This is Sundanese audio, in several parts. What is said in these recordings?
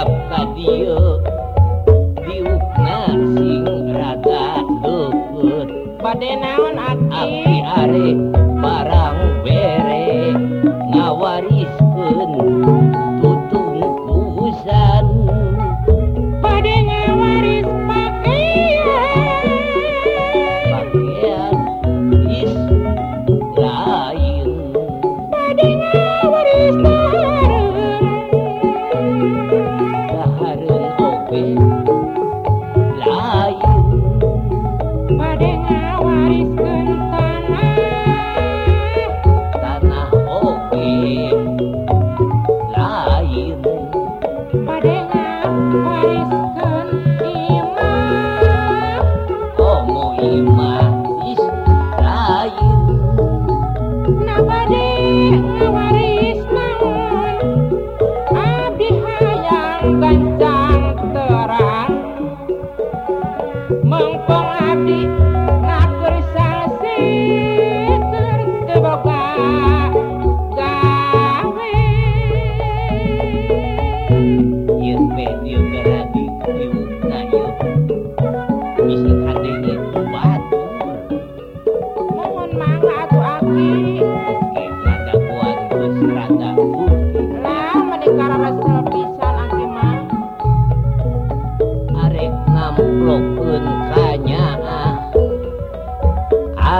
siap dieu diukna sing rada luput bade naon aki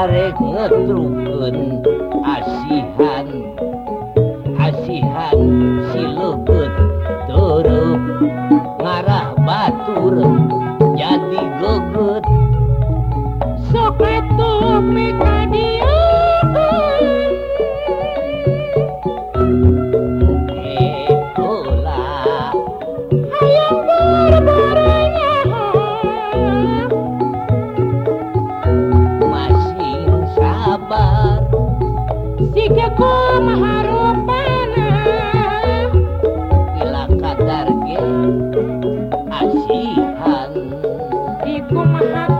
mare cătrucând. Jago Maharupan Bila kadar ge asihan Iku Maharupan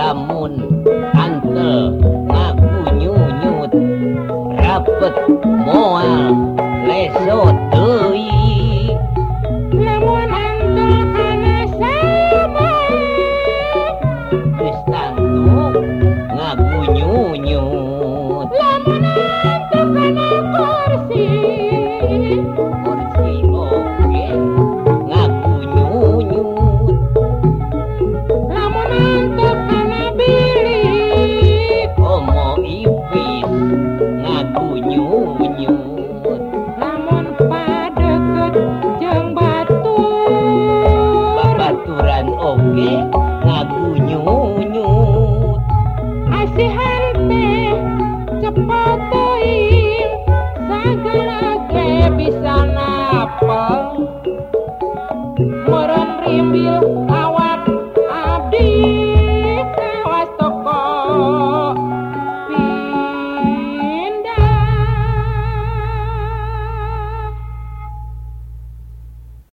lamun kantel ngaku nyunyut. Rapet moal lesot. lagu lagunyunyut asihati